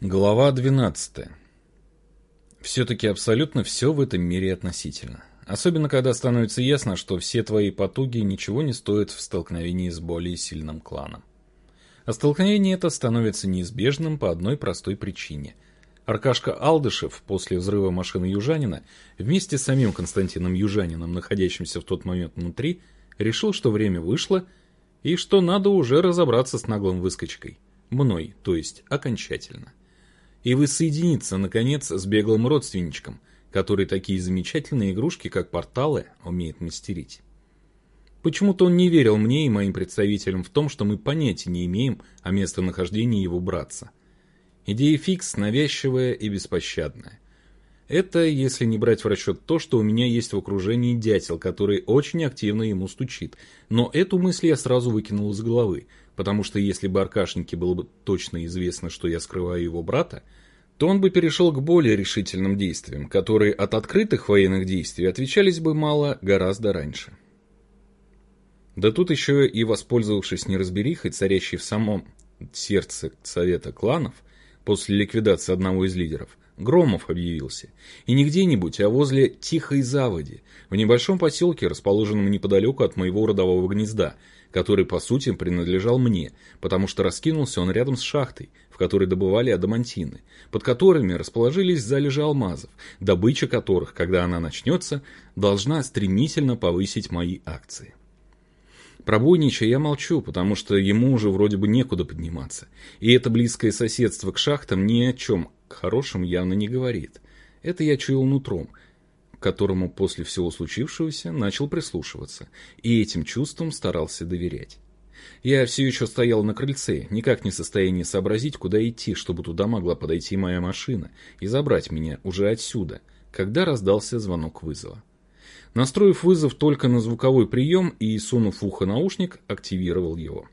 Глава 12. Все-таки абсолютно все в этом мире относительно. Особенно, когда становится ясно, что все твои потуги ничего не стоят в столкновении с более сильным кланом. А столкновение это становится неизбежным по одной простой причине. Аркашка Алдышев после взрыва машины Южанина вместе с самим Константином Южаниным, находящимся в тот момент внутри, решил, что время вышло и что надо уже разобраться с наглым выскочкой. Мной, то есть окончательно и воссоединиться, наконец, с беглым родственничком, который такие замечательные игрушки, как порталы, умеет мастерить. Почему-то он не верил мне и моим представителям в том, что мы понятия не имеем о местонахождении его братца. Идея фикс навязчивая и беспощадная. Это, если не брать в расчет то, что у меня есть в окружении дятел, который очень активно ему стучит. Но эту мысль я сразу выкинул из головы, потому что если бы Аркашнике было бы точно известно, что я скрываю его брата, то он бы перешел к более решительным действиям, которые от открытых военных действий отличались бы мало гораздо раньше. Да тут еще и воспользовавшись неразберихой, царящей в самом сердце совета кланов, после ликвидации одного из лидеров, Громов объявился. И не где-нибудь, а возле Тихой Заводи, в небольшом поселке, расположенном неподалеку от моего родового гнезда, который, по сути, принадлежал мне, потому что раскинулся он рядом с шахтой, в которой добывали адамантины, под которыми расположились залежи алмазов, добыча которых, когда она начнется, должна стремительно повысить мои акции. Про Буйнича я молчу, потому что ему уже вроде бы некуда подниматься. И это близкое соседство к шахтам ни о чем хорошем явно не говорит. Это я чуял нутром, которому после всего случившегося начал прислушиваться, и этим чувством старался доверять. Я все еще стоял на крыльце, никак не в состоянии сообразить, куда идти, чтобы туда могла подойти моя машина и забрать меня уже отсюда, когда раздался звонок вызова. Настроив вызов только на звуковой прием и, сунув ухо наушник, активировал его.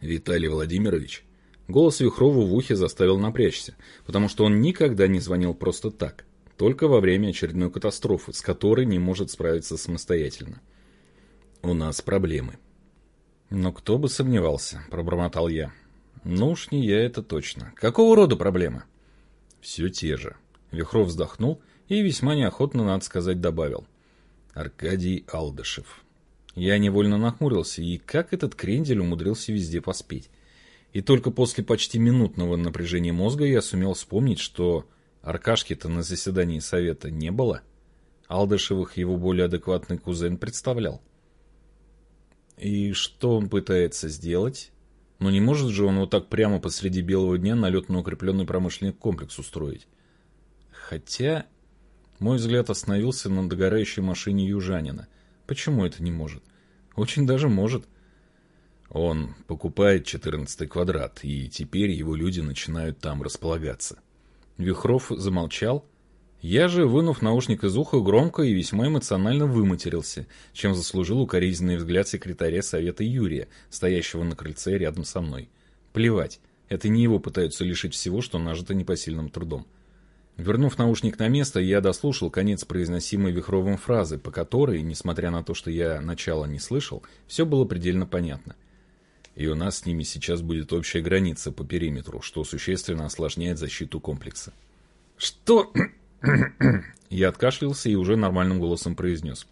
«Виталий Владимирович», Голос Вихрова в ухе заставил напрячься, потому что он никогда не звонил просто так, только во время очередной катастрофы, с которой не может справиться самостоятельно. «У нас проблемы». «Но кто бы сомневался», — пробормотал я. «Ну уж не я это точно. Какого рода проблемы?» «Все те же». Вихров вздохнул и весьма неохотно, надо сказать, добавил. «Аркадий Алдышев». Я невольно нахмурился, и как этот крендель умудрился везде поспеть. И только после почти минутного напряжения мозга я сумел вспомнить, что Аркашки-то на заседании совета не было. Алдышевых его более адекватный кузен представлял. И что он пытается сделать? Ну не может же он вот так прямо посреди белого дня налетно-укрепленный промышленный комплекс устроить. Хотя мой взгляд остановился на догорающей машине южанина. Почему это не может? Очень даже может. Он покупает 14 квадрат, и теперь его люди начинают там располагаться. Вихров замолчал. Я же, вынув наушник из уха, громко и весьма эмоционально выматерился, чем заслужил укоризненный взгляд секретаря совета Юрия, стоящего на крыльце рядом со мной. Плевать, это не его пытаются лишить всего, что нажито непосильным трудом. Вернув наушник на место, я дослушал конец произносимой Вихровым фразы, по которой, несмотря на то, что я начала не слышал, все было предельно понятно и у нас с ними сейчас будет общая граница по периметру, что существенно осложняет защиту комплекса. Что? Я откашлялся и уже нормальным голосом произнес.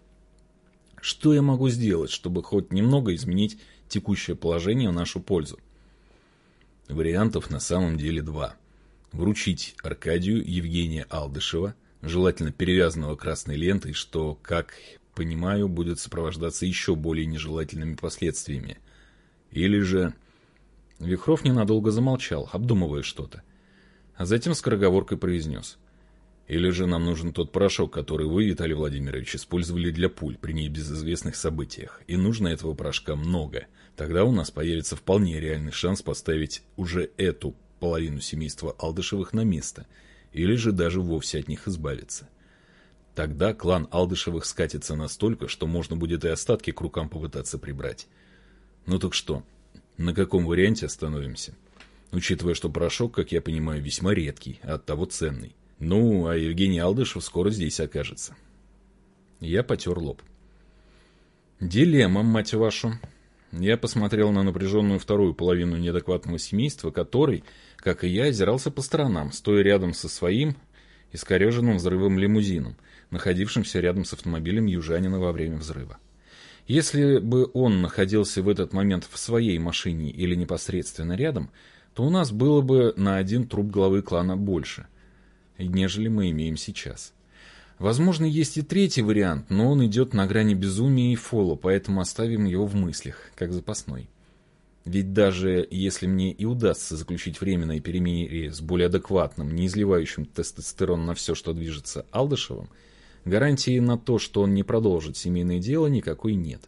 Что я могу сделать, чтобы хоть немного изменить текущее положение в нашу пользу? Вариантов на самом деле два. Вручить Аркадию Евгения Алдышева, желательно перевязанного красной лентой, что, как понимаю, будет сопровождаться еще более нежелательными последствиями – или же... Вихров ненадолго замолчал, обдумывая что-то. А затем скороговоркой произнес. Или же нам нужен тот порошок, который вы, Виталий Владимирович, использовали для пуль при небезызвестных событиях. И нужно этого порошка много. Тогда у нас появится вполне реальный шанс поставить уже эту половину семейства Алдышевых на место. Или же даже вовсе от них избавиться. Тогда клан Алдышевых скатится настолько, что можно будет и остатки к рукам попытаться прибрать. Ну так что, на каком варианте остановимся? Учитывая, что порошок, как я понимаю, весьма редкий, а оттого ценный. Ну, а Евгений Алдышев скоро здесь окажется. Я потер лоб. Дилемма, мать вашу. Я посмотрел на напряженную вторую половину неадекватного семейства, который, как и я, озирался по сторонам, стоя рядом со своим искореженным взрывом лимузином, находившимся рядом с автомобилем южанина во время взрыва. Если бы он находился в этот момент в своей машине или непосредственно рядом, то у нас было бы на один труп главы клана больше, нежели мы имеем сейчас. Возможно, есть и третий вариант, но он идет на грани безумия и фола, поэтому оставим его в мыслях, как запасной. Ведь даже если мне и удастся заключить временное перемирие с более адекватным, не изливающим тестостерон на все, что движется Алдышевым, гарантии на то, что он не продолжит семейное дело, никакой нет.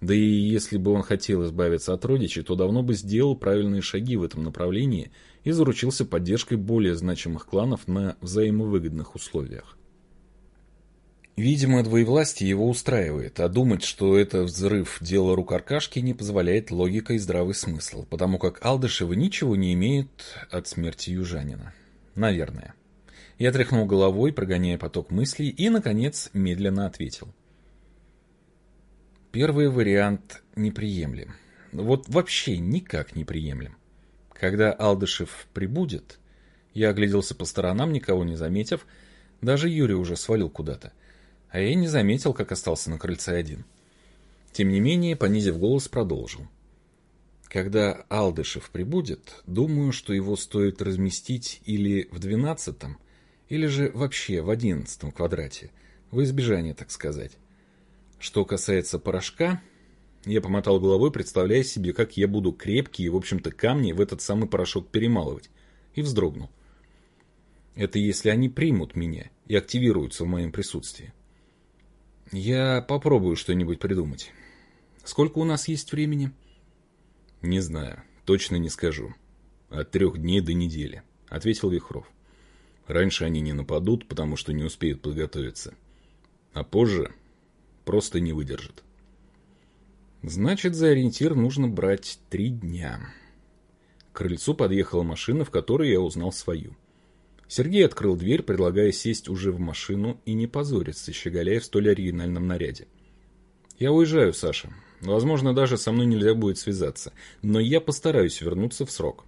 Да и если бы он хотел избавиться от родичей, то давно бы сделал правильные шаги в этом направлении и заручился поддержкой более значимых кланов на взаимовыгодных условиях. Видимо, двоевластие его устраивает, а думать, что это взрыв дела рук Аркашки, не позволяет логика и здравый смысл, потому как Алдышевы ничего не имеют от смерти южанина. Наверное. Я тряхнул головой, прогоняя поток мыслей, и, наконец, медленно ответил. Первый вариант неприемлем. Вот вообще никак неприемлем. Когда Алдышев прибудет, я огляделся по сторонам, никого не заметив, даже Юрий уже свалил куда-то а я не заметил, как остался на крыльце один. Тем не менее, понизив голос, продолжил. Когда Алдышев прибудет, думаю, что его стоит разместить или в двенадцатом, или же вообще в одиннадцатом квадрате, в избежание, так сказать. Что касается порошка, я помотал головой, представляя себе, как я буду крепкие, в общем-то, камни в этот самый порошок перемалывать, и вздрогнул. Это если они примут меня и активируются в моем присутствии. Я попробую что-нибудь придумать. Сколько у нас есть времени? Не знаю, точно не скажу. От трех дней до недели, ответил Вихров. Раньше они не нападут, потому что не успеют подготовиться. А позже просто не выдержат. Значит, за ориентир нужно брать три дня. К крыльцу подъехала машина, в которой я узнал свою. Сергей открыл дверь, предлагая сесть уже в машину и не позориться, щеголяя в столь оригинальном наряде. «Я уезжаю, Саша. Возможно, даже со мной нельзя будет связаться, но я постараюсь вернуться в срок».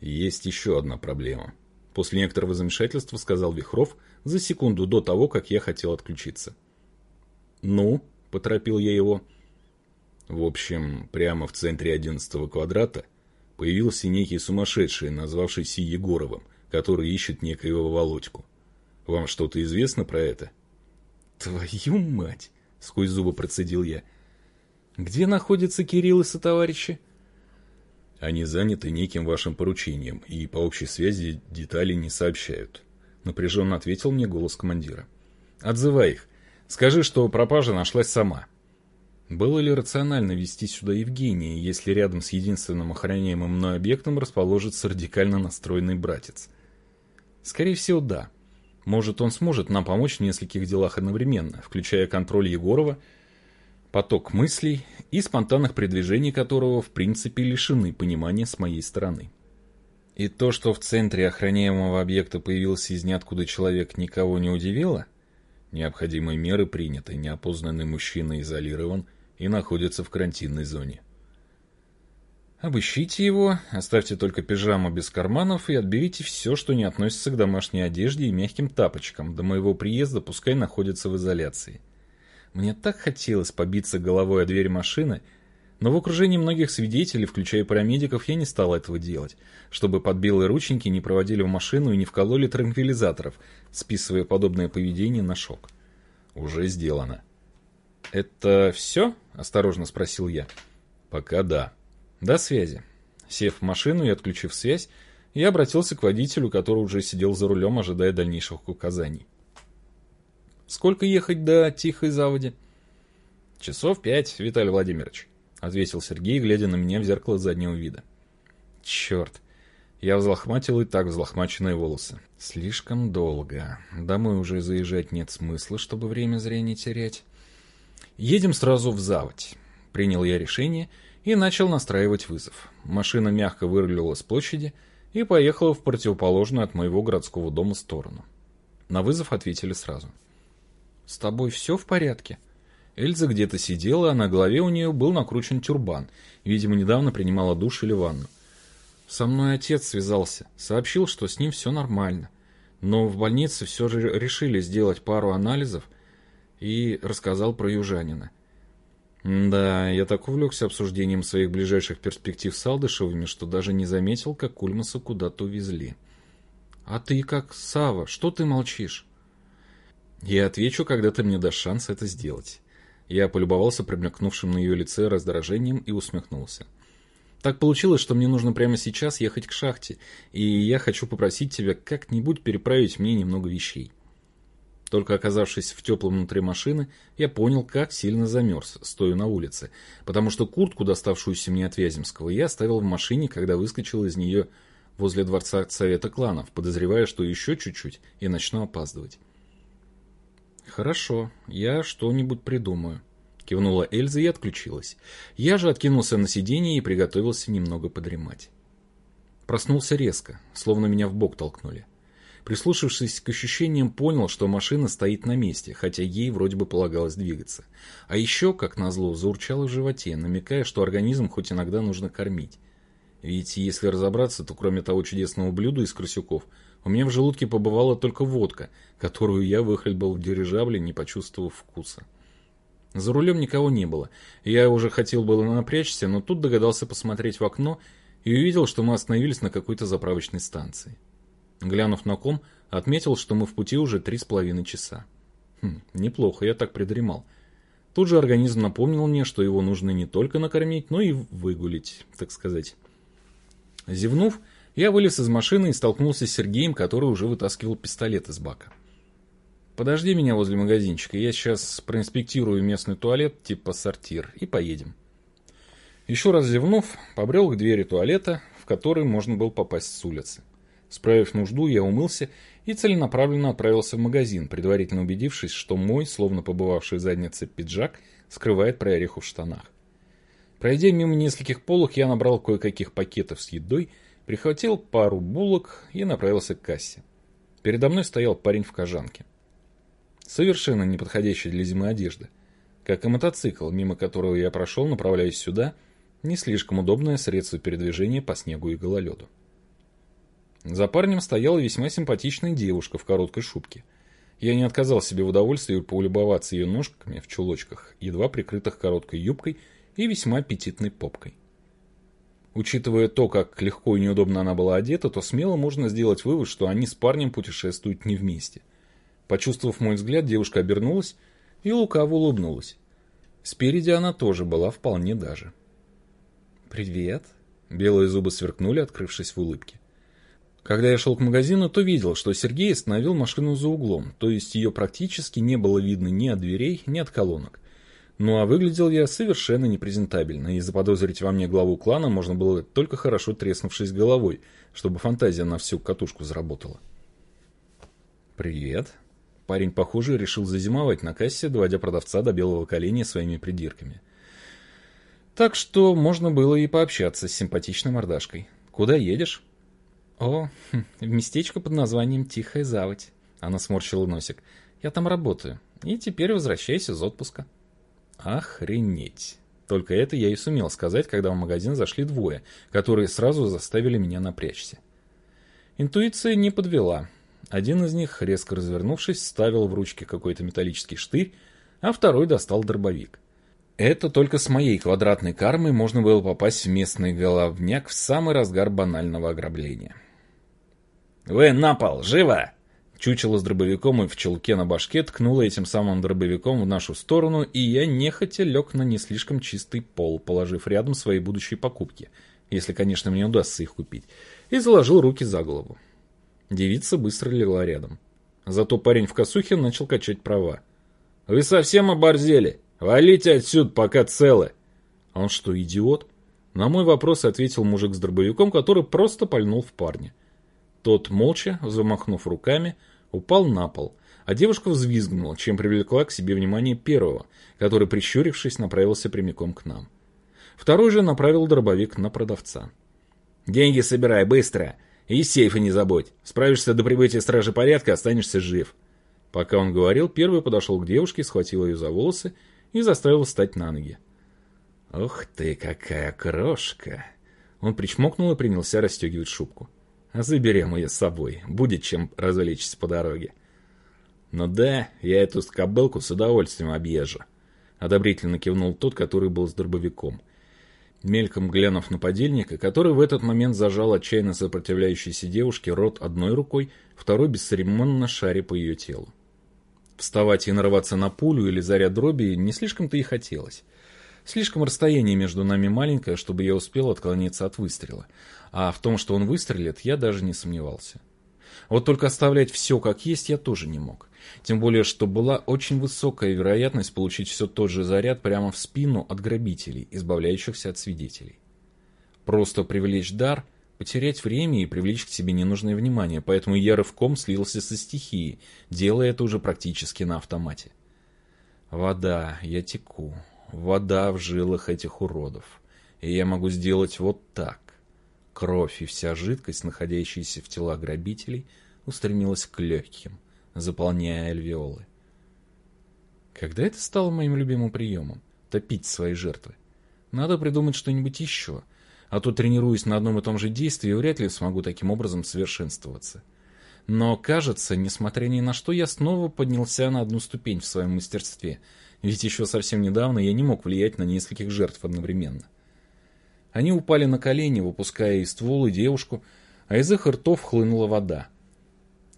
«Есть еще одна проблема», — после некоторого замешательства сказал Вихров за секунду до того, как я хотел отключиться. «Ну?» — поторопил я его. В общем, прямо в центре одиннадцатого квадрата появился некий сумасшедший, назвавшийся Егоровым — который ищет некоего Володьку. Вам что-то известно про это? Твою мать! Сквозь зубы процедил я. Где находятся Кирилл и сотоварищи? Они заняты неким вашим поручением и по общей связи детали не сообщают. Напряженно ответил мне голос командира. Отзывай их. Скажи, что пропажа нашлась сама. Было ли рационально вести сюда Евгения, если рядом с единственным охраняемым мной объектом расположится радикально настроенный братец? Скорее всего, да. Может, он сможет нам помочь в нескольких делах одновременно, включая контроль Егорова, поток мыслей и спонтанных передвижений которого, в принципе, лишены понимания с моей стороны. И то, что в центре охраняемого объекта появился из ниоткуда человек, никого не удивило? Необходимые меры приняты, неопознанный мужчина изолирован и находится в карантинной зоне. Обыщите его, оставьте только пижаму без карманов и отберите все, что не относится к домашней одежде и мягким тапочкам. До моего приезда пускай находится в изоляции. Мне так хотелось побиться головой о дверь машины, но в окружении многих свидетелей, включая парамедиков, я не стал этого делать, чтобы под белые рученьки не проводили в машину и не вкололи транквилизаторов, списывая подобное поведение на шок. Уже сделано. «Это все?» – осторожно спросил я. «Пока да», до связи. Сев в машину и отключив связь, я обратился к водителю, который уже сидел за рулем, ожидая дальнейших указаний. «Сколько ехать до Тихой Заводи?» «Часов пять, Виталий Владимирович», — ответил Сергей, глядя на меня в зеркало заднего вида. «Черт!» Я взлохматил и так взлохмаченные волосы. «Слишком долго. Домой уже заезжать нет смысла, чтобы время зря не терять». «Едем сразу в Заводь», — принял я решение — и начал настраивать вызов. Машина мягко вырулила с площади и поехала в противоположную от моего городского дома сторону. На вызов ответили сразу. «С тобой все в порядке?» Эльза где-то сидела, а на голове у нее был накручен тюрбан. Видимо, недавно принимала душ или ванну. Со мной отец связался, сообщил, что с ним все нормально. Но в больнице все же решили сделать пару анализов и рассказал про южанина. Да, я так увлекся обсуждением своих ближайших перспектив с Алдышевыми, что даже не заметил, как Кульмаса куда-то увезли. А ты как, Сава, что ты молчишь? Я отвечу, когда ты мне дашь шанс это сделать. Я полюбовался промелькнувшим на ее лице раздражением и усмехнулся. Так получилось, что мне нужно прямо сейчас ехать к шахте, и я хочу попросить тебя как-нибудь переправить мне немного вещей. Только оказавшись в теплом внутри машины, я понял, как сильно замерз, стоя на улице, потому что куртку, доставшуюся мне от Вяземского, я оставил в машине, когда выскочил из нее возле дворца Совета кланов, подозревая, что еще чуть-чуть и начну опаздывать. «Хорошо, я что-нибудь придумаю», — кивнула Эльза и отключилась. Я же откинулся на сиденье и приготовился немного подремать. Проснулся резко, словно меня в бок толкнули. Прислушавшись к ощущениям, понял, что машина стоит на месте, хотя ей вроде бы полагалось двигаться. А еще, как назло, заурчало в животе, намекая, что организм хоть иногда нужно кормить. Ведь если разобраться, то кроме того чудесного блюда из крысюков, у меня в желудке побывала только водка, которую я выхлебал в дирижабле, не почувствовав вкуса. За рулем никого не было. Я уже хотел было напрячься, но тут догадался посмотреть в окно и увидел, что мы остановились на какой-то заправочной станции. Глянув на ком, отметил, что мы в пути уже три с половиной часа. Хм, неплохо, я так придремал. Тут же организм напомнил мне, что его нужно не только накормить, но и выгулить, так сказать. Зевнув, я вылез из машины и столкнулся с Сергеем, который уже вытаскивал пистолет из бака. «Подожди меня возле магазинчика, я сейчас проинспектирую местный туалет типа сортир и поедем». Еще раз зевнув, побрел к двери туалета, в который можно было попасть с улицы. Справив нужду, я умылся и целенаправленно отправился в магазин, предварительно убедившись, что мой, словно побывавший в заднице пиджак, скрывает прореху в штанах. Пройдя мимо нескольких полок, я набрал кое-каких пакетов с едой, прихватил пару булок и направился к кассе. Передо мной стоял парень в кожанке. Совершенно не подходящий для зимы одежды. Как и мотоцикл, мимо которого я прошел, направляясь сюда, не слишком удобное средство передвижения по снегу и гололеду. За парнем стояла весьма симпатичная девушка в короткой шубке. Я не отказал себе в удовольствии полюбоваться ее ножками в чулочках, едва прикрытых короткой юбкой и весьма аппетитной попкой. Учитывая то, как легко и неудобно она была одета, то смело можно сделать вывод, что они с парнем путешествуют не вместе. Почувствовав мой взгляд, девушка обернулась и лукаво улыбнулась. Спереди она тоже была вполне даже. «Привет!» Белые зубы сверкнули, открывшись в улыбке. Когда я шел к магазину, то видел, что Сергей остановил машину за углом, то есть ее практически не было видно ни от дверей, ни от колонок. Ну а выглядел я совершенно непрезентабельно, и заподозрить во мне главу клана можно было только хорошо треснувшись головой, чтобы фантазия на всю катушку заработала. «Привет». Парень, похоже, решил зазимовать на кассе, доводя продавца до белого коленя своими придирками. Так что можно было и пообщаться с симпатичной мордашкой. «Куда едешь?» «О, хм, в местечко под названием Тихая Заводь». Она сморщила носик. «Я там работаю. И теперь возвращаюсь из отпуска». «Охренеть!» Только это я и сумел сказать, когда в магазин зашли двое, которые сразу заставили меня напрячься. Интуиция не подвела. Один из них, резко развернувшись, ставил в ручки какой-то металлический штырь, а второй достал дробовик. Это только с моей квадратной кармой можно было попасть в местный головняк в самый разгар банального ограбления. «Вы на пол! Живо!» Чучело с дробовиком и в челке на башке ткнуло этим самым дробовиком в нашу сторону, и я нехотя лег на не слишком чистый пол, положив рядом свои будущие покупки, если, конечно, мне удастся их купить, и заложил руки за голову. Девица быстро легла рядом. Зато парень в косухе начал качать права. «Вы совсем оборзели? Валите отсюда, пока целы!» «Он что, идиот?» На мой вопрос ответил мужик с дробовиком, который просто пальнул в парня. Тот, молча, замахнув руками, упал на пол, а девушка взвизгнула, чем привлекла к себе внимание первого, который, прищурившись, направился прямиком к нам. Второй же направил дробовик на продавца. «Деньги собирай, быстро! И сейфа не забудь! Справишься до прибытия стражи порядка, останешься жив!» Пока он говорил, первый подошел к девушке, схватил ее за волосы и заставил встать на ноги. «Ух ты, какая крошка!» Он причмокнул и принялся расстегивать шубку. «Заберем ее с собой, будет чем развлечься по дороге». «Ну да, я эту скобылку с удовольствием объезжу», — одобрительно кивнул тот, который был с дробовиком. Мельком глянув на подельника, который в этот момент зажал отчаянно сопротивляющейся девушке рот одной рукой, второй бесцеремонно шаре по ее телу. Вставать и нарываться на пулю или заряд дроби не слишком-то и хотелось. Слишком расстояние между нами маленькое, чтобы я успел отклониться от выстрела. А в том, что он выстрелит, я даже не сомневался. Вот только оставлять все как есть я тоже не мог. Тем более, что была очень высокая вероятность получить все тот же заряд прямо в спину от грабителей, избавляющихся от свидетелей. Просто привлечь дар, потерять время и привлечь к себе ненужное внимание, поэтому я рывком слился со стихией, делая это уже практически на автомате. Вода, я теку. Вода в жилах этих уродов. И я могу сделать вот так. Кровь и вся жидкость, находящаяся в тела грабителей, устремилась к легким заполняя альвеолы. Когда это стало моим любимым приемом? Топить свои жертвы. Надо придумать что-нибудь еще, а то, тренируясь на одном и том же действии, вряд ли смогу таким образом совершенствоваться. Но, кажется, несмотря ни на что, я снова поднялся на одну ступень в своем мастерстве, ведь еще совсем недавно я не мог влиять на нескольких жертв одновременно. Они упали на колени, выпуская из ствола девушку, а из их ртов хлынула вода.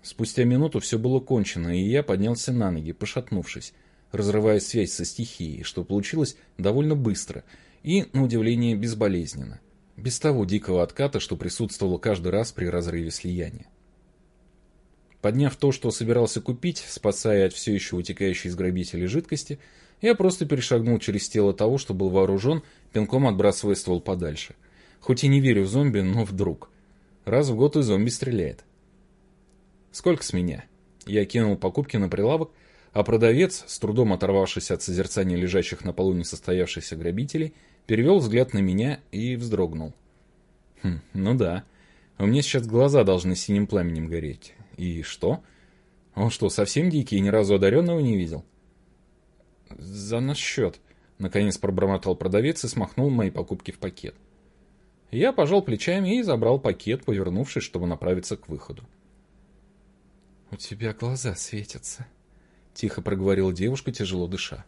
Спустя минуту все было кончено, и я поднялся на ноги, пошатнувшись, разрывая связь со стихией, что получилось довольно быстро и, на удивление, безболезненно. Без того дикого отката, что присутствовало каждый раз при разрыве слияния. Подняв то, что собирался купить, спасая от все еще утекающей из грабителей жидкости, я просто перешагнул через тело того, что был вооружен, пинком отбрасывая ствол подальше. Хоть и не верю в зомби, но вдруг. Раз в год и зомби стреляет. Сколько с меня? Я кинул покупки на прилавок, а продавец, с трудом оторвавшись от созерцания лежащих на полу несостоявшихся грабителей, перевел взгляд на меня и вздрогнул. Хм, ну да, у меня сейчас глаза должны синим пламенем гореть. И что? Он что, совсем дикий и ни разу одаренного не видел? За наш счет, наконец пробормотал продавец и смахнул мои покупки в пакет. Я пожал плечами и забрал пакет, повернувшись, чтобы направиться к выходу. «У тебя глаза светятся», — тихо проговорила девушка, тяжело дыша.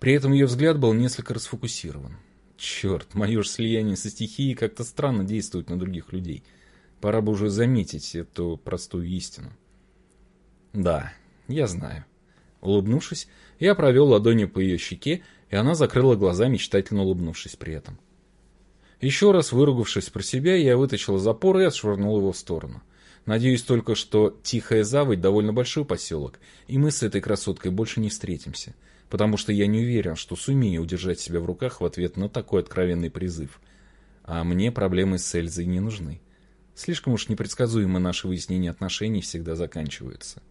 При этом ее взгляд был несколько расфокусирован. Черт, мое же слияние со стихией как-то странно действует на других людей. Пора бы уже заметить эту простую истину. Да, я знаю. Улыбнувшись, я провел ладонью по ее щеке, и она закрыла глаза, мечтательно улыбнувшись при этом. Еще раз выругавшись про себя, я вытащил запор и отшвырнул его в сторону. Надеюсь только, что Тихая Заводь довольно большой поселок, и мы с этой красоткой больше не встретимся, потому что я не уверен, что сумею удержать себя в руках в ответ на такой откровенный призыв. А мне проблемы с Эльзой не нужны. Слишком уж непредсказуемо наши выяснения отношений всегда заканчиваются.